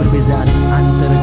perbezaan antara